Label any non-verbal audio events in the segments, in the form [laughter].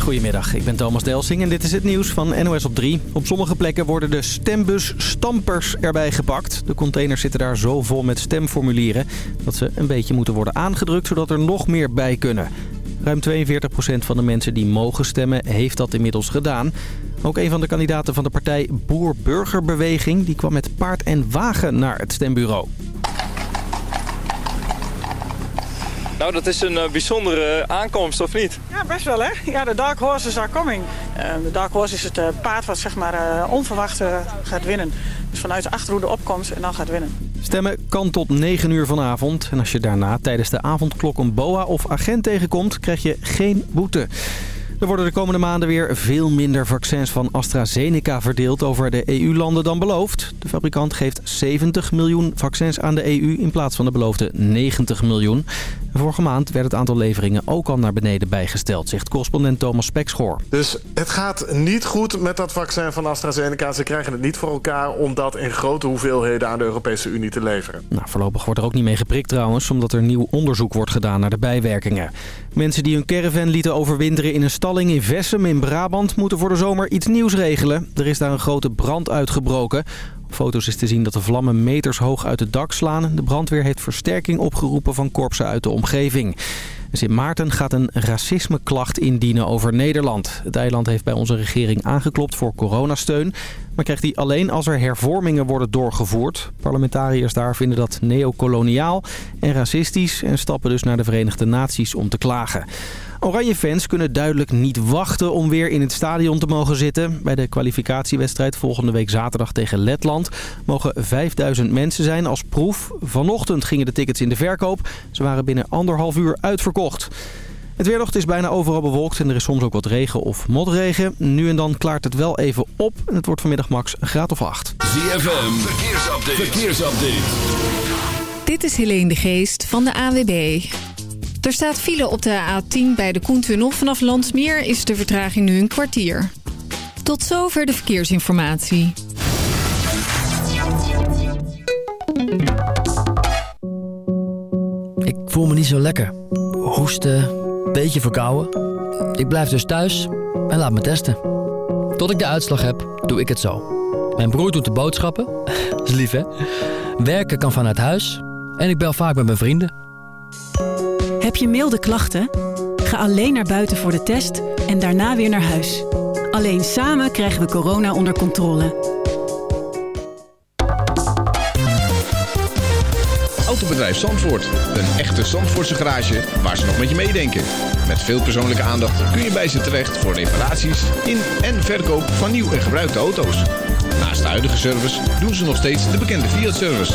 Goedemiddag, ik ben Thomas Delsing en dit is het nieuws van NOS op 3. Op sommige plekken worden de stembus-stampers erbij gepakt. De containers zitten daar zo vol met stemformulieren dat ze een beetje moeten worden aangedrukt... zodat er nog meer bij kunnen. Ruim 42% van de mensen die mogen stemmen heeft dat inmiddels gedaan. Ook een van de kandidaten van de partij Boer-Burgerbeweging... die kwam met paard en wagen naar het stembureau. Nou, dat is een uh, bijzondere aankomst, of niet? Ja, best wel, hè? Ja, de Dark Horses are coming. Uh, de Dark Horse is het uh, paard wat zeg maar onverwacht gaat winnen. Dus vanuit de achterhoede opkomt en dan gaat winnen. Stemmen kan tot 9 uur vanavond. En als je daarna tijdens de avondklok een boa of agent tegenkomt, krijg je geen boete. Er worden de komende maanden weer veel minder vaccins van AstraZeneca verdeeld over de EU-landen dan beloofd. De fabrikant geeft 70 miljoen vaccins aan de EU in plaats van de beloofde 90 miljoen. Vorige maand werd het aantal leveringen ook al naar beneden bijgesteld, zegt correspondent Thomas Spekschoor. Dus het gaat niet goed met dat vaccin van AstraZeneca. Ze krijgen het niet voor elkaar om dat in grote hoeveelheden aan de Europese Unie te leveren. Nou, voorlopig wordt er ook niet mee geprikt trouwens, omdat er nieuw onderzoek wordt gedaan naar de bijwerkingen. Mensen die hun caravan lieten overwinteren in een stalling in Vessem in Brabant moeten voor de zomer iets nieuws regelen. Er is daar een grote brand uitgebroken. Op foto's is te zien dat de vlammen meters hoog uit het dak slaan. De brandweer heeft versterking opgeroepen van korpsen uit de omgeving. Sint Maarten gaat een racismeklacht indienen over Nederland. Het eiland heeft bij onze regering aangeklopt voor coronasteun. Maar krijgt die alleen als er hervormingen worden doorgevoerd. Parlementariërs daar vinden dat neocoloniaal en racistisch... en stappen dus naar de Verenigde Naties om te klagen. Oranje fans kunnen duidelijk niet wachten om weer in het stadion te mogen zitten. Bij de kwalificatiewedstrijd volgende week zaterdag tegen Letland mogen 5000 mensen zijn als proef. Vanochtend gingen de tickets in de verkoop. Ze waren binnen anderhalf uur uitverkocht. Het weerlocht is bijna overal bewolkt en er is soms ook wat regen of motregen. Nu en dan klaart het wel even op en het wordt vanmiddag max een graad of 8. ZFM, verkeersupdate. verkeersupdate. Dit is Helene de Geest van de AWB. Er staat file op de A10 bij de Koentunnel. Vanaf Landsmeer is de vertraging nu een kwartier. Tot zover de verkeersinformatie. Ik voel me niet zo lekker. Hoesten, beetje verkouden. Ik blijf dus thuis en laat me testen. Tot ik de uitslag heb, doe ik het zo. Mijn broer doet de boodschappen. [laughs] is lief, hè? Werken kan vanuit huis. En ik bel vaak met mijn vrienden. Heb je milde klachten? Ga alleen naar buiten voor de test en daarna weer naar huis. Alleen samen krijgen we corona onder controle. Autobedrijf Zandvoort. Een echte Zandvoortse garage waar ze nog met je meedenken. Met veel persoonlijke aandacht kun je bij ze terecht voor reparaties in en verkoop van nieuw en gebruikte auto's. Naast de huidige service doen ze nog steeds de bekende Fiat-service.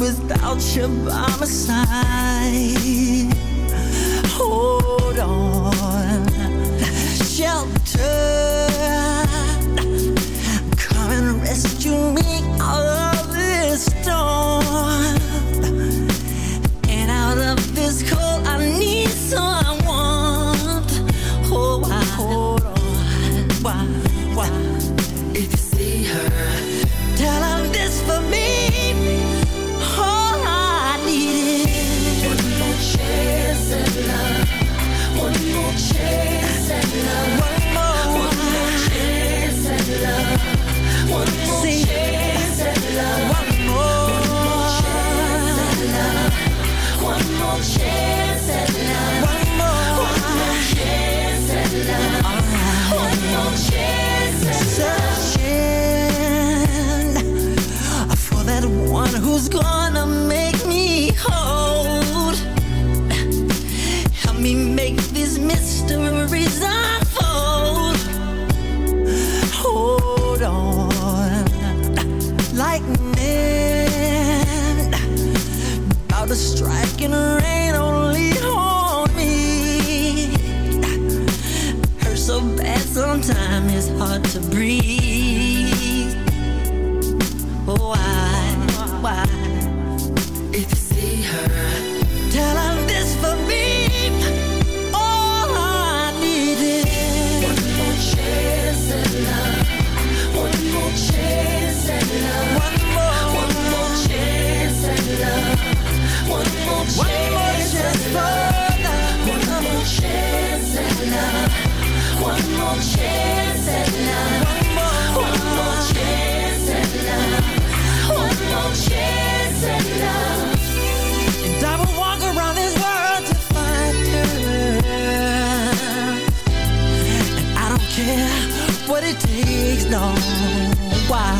Without you by my side. know why.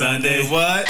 Sunday what?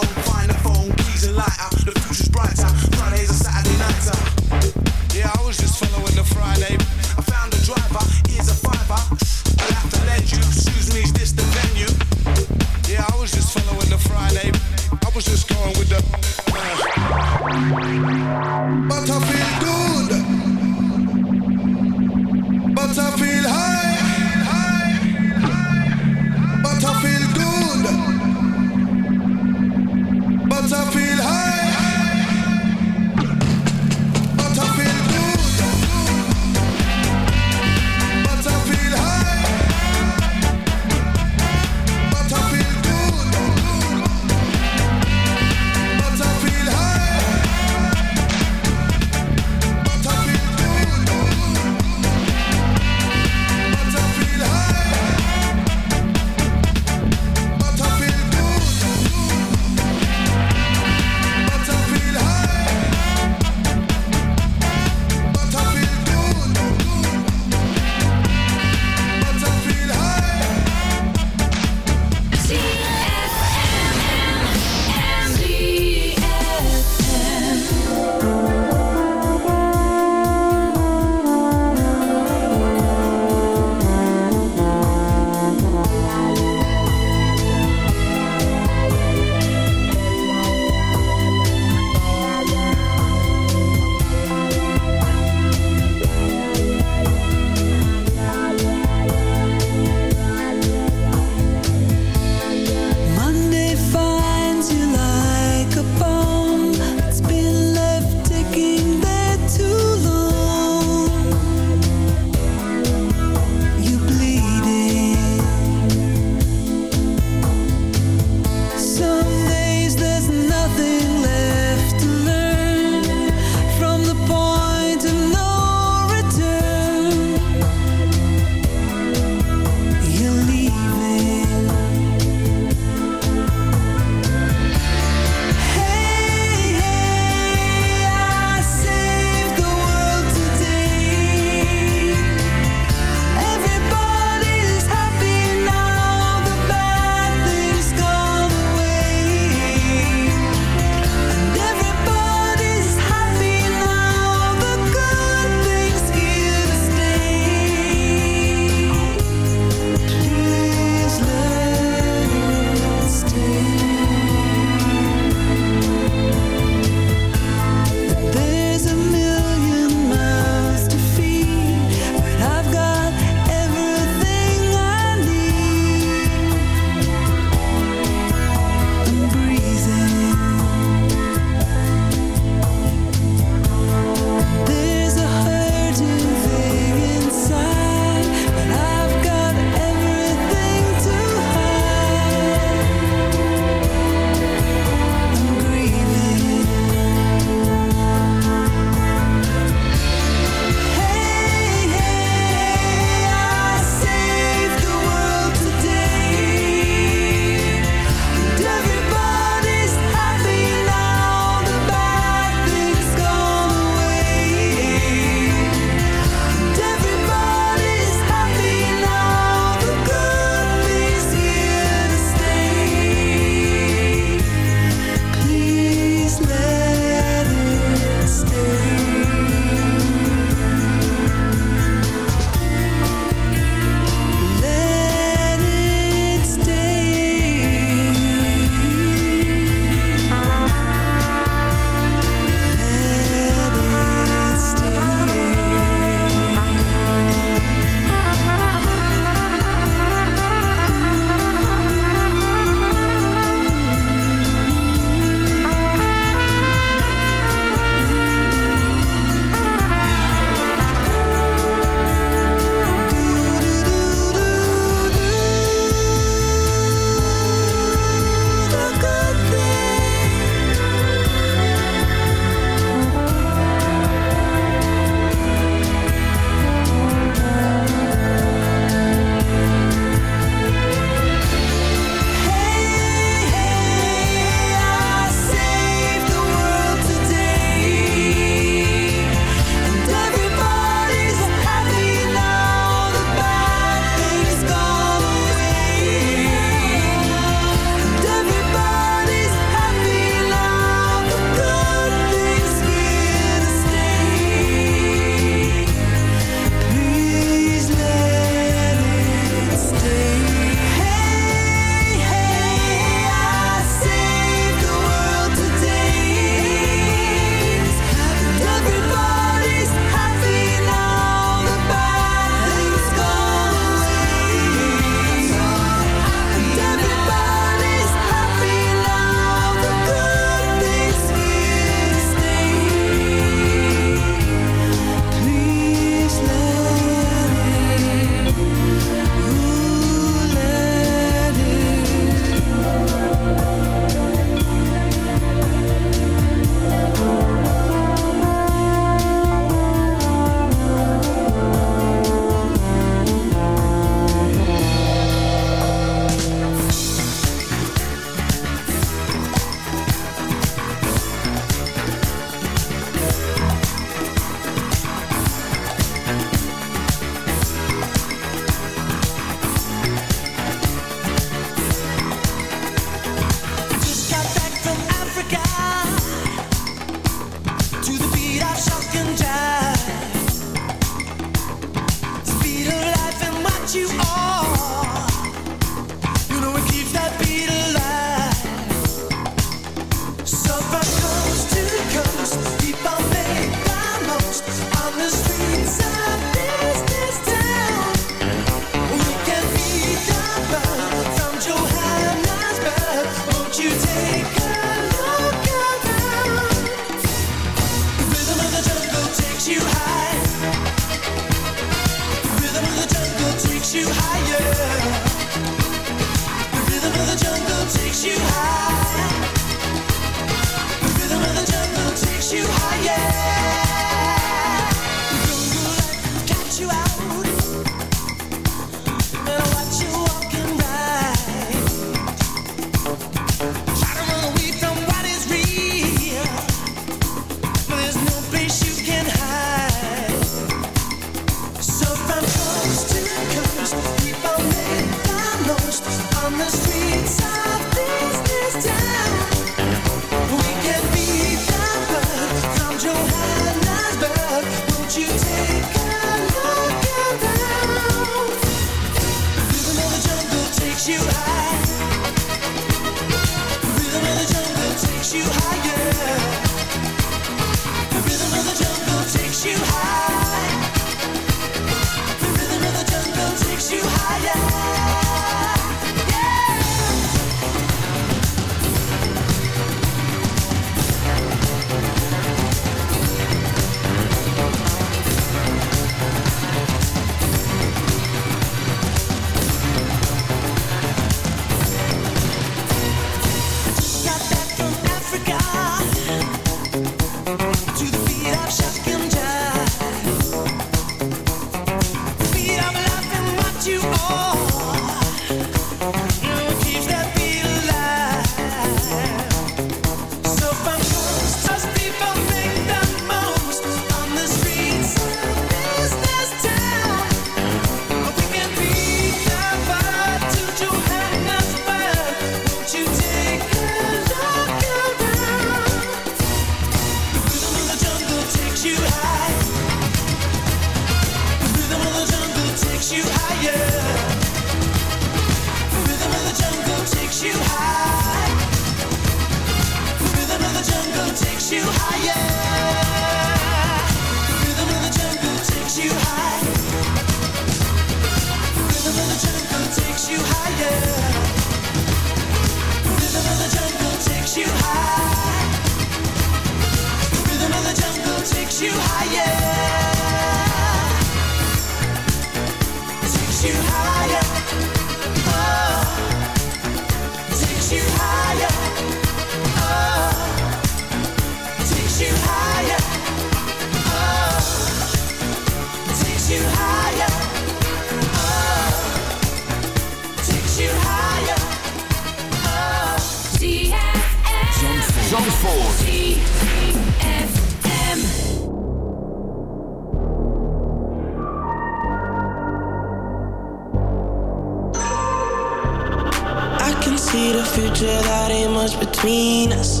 future that ain't much between us.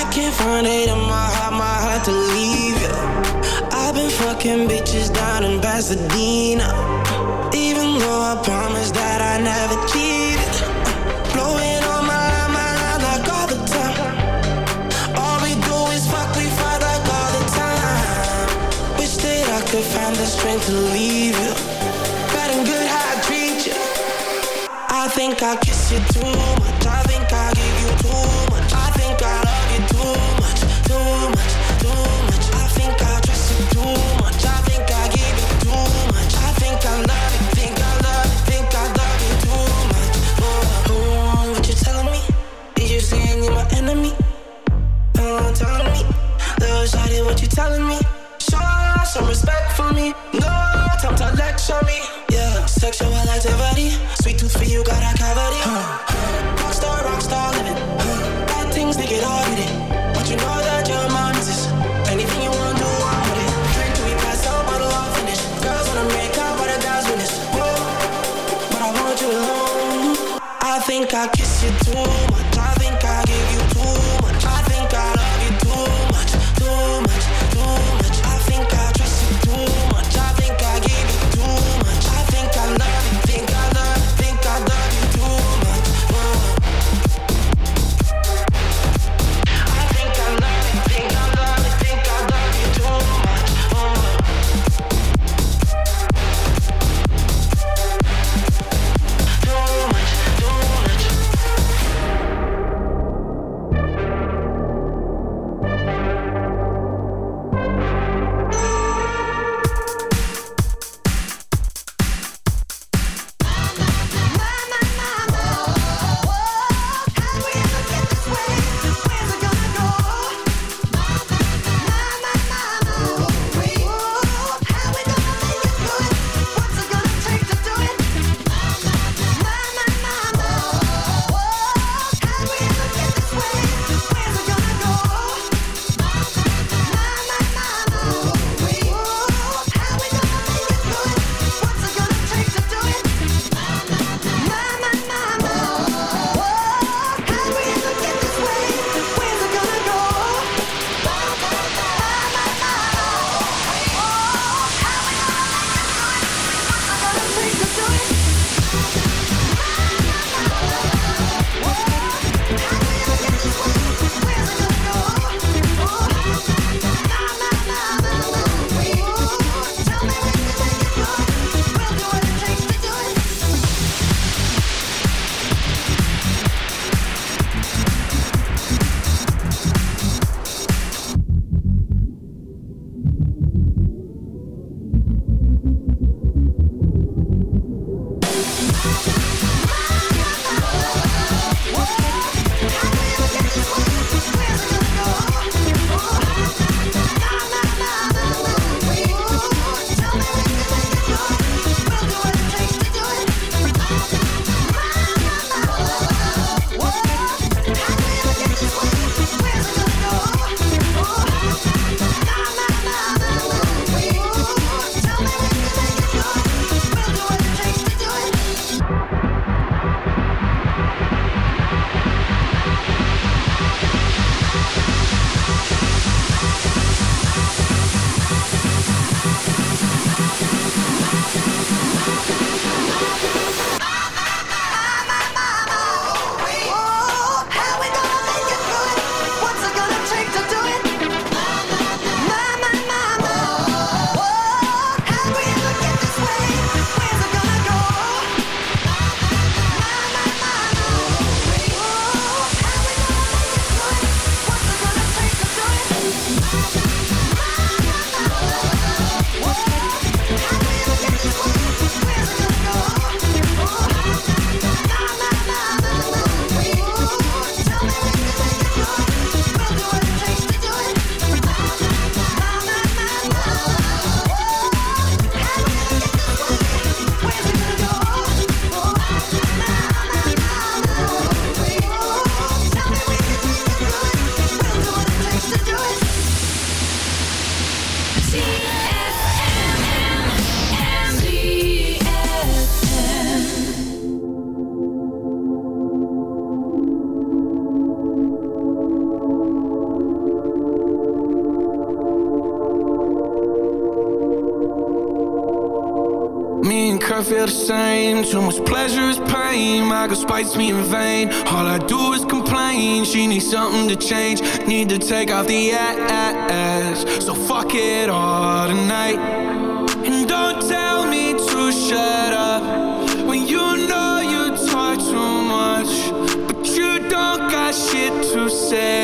I can't find it in my heart, my heart to leave you. I've been fucking bitches down in Pasadena. Even though I promised that I never cheated. Blowing on my line, my line like all the time. All we do is fuck, we fight like all the time. Wish that I could find the strength to leave you. think I kissed you too much. I think I. I kiss spites me in vain. All I do is complain. She needs something to change. Need to take off the ass. So fuck it all tonight. And don't tell me to shut up. When you know you talk too much But you don't got shit to say.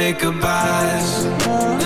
it goodbyes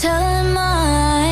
telling my